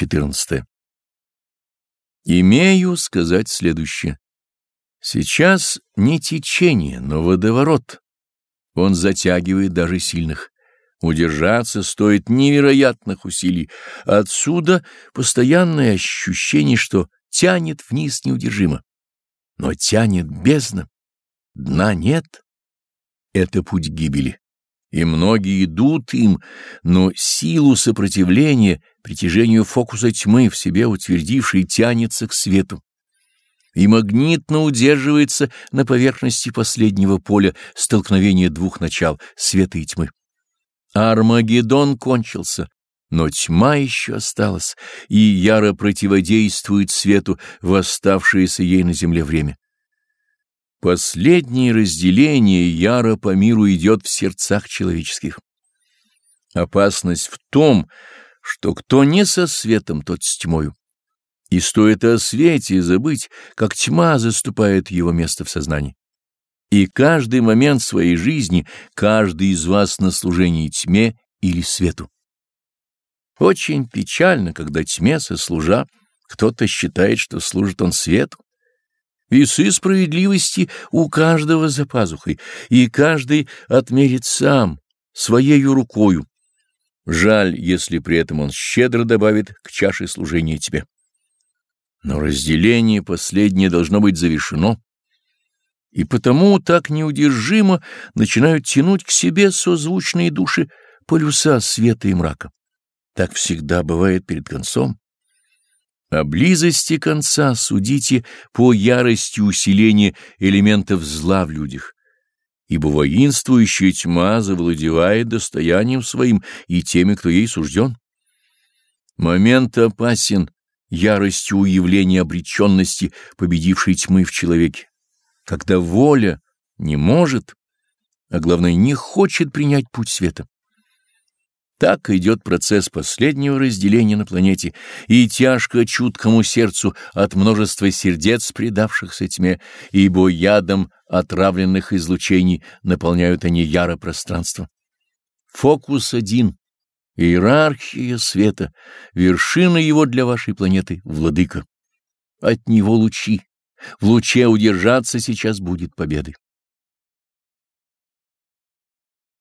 14. Имею сказать следующее. Сейчас не течение, но водоворот. Он затягивает даже сильных. Удержаться стоит невероятных усилий. Отсюда постоянное ощущение, что тянет вниз неудержимо. Но тянет бездна. Дна нет. Это путь гибели. И многие идут им, но силу сопротивления, притяжению фокуса тьмы в себе утвердивший, тянется к свету. И магнитно удерживается на поверхности последнего поля столкновения двух начал — света и тьмы. Армагеддон кончился, но тьма еще осталась, и яро противодействует свету в оставшееся ей на земле время. Последнее разделение яро по миру идет в сердцах человеческих. Опасность в том, что кто не со светом, тот с тьмою. И стоит о свете забыть, как тьма заступает его место в сознании. И каждый момент своей жизни, каждый из вас на служении тьме или свету. Очень печально, когда тьме сослужа, кто-то считает, что служит он свету. Весы справедливости у каждого за пазухой, и каждый отмерит сам, своею рукою. Жаль, если при этом он щедро добавит к чаше служения тебе. Но разделение последнее должно быть завершено, и потому так неудержимо начинают тянуть к себе созвучные души полюса света и мрака. Так всегда бывает перед концом. О близости конца судите по ярости усиления элементов зла в людях, ибо воинствующая тьма завладевает достоянием своим и теми, кто ей сужден. Момент опасен яростью уявления обреченности, победившей тьмы в человеке, когда воля не может, а главное не хочет принять путь света. Так идет процесс последнего разделения на планете, и тяжко чуткому сердцу от множества сердец, предавшихся тьме, ибо ядом отравленных излучений наполняют они яро пространство. Фокус один — иерархия света, вершина его для вашей планеты — владыка. От него лучи. В луче удержаться сейчас будет победы.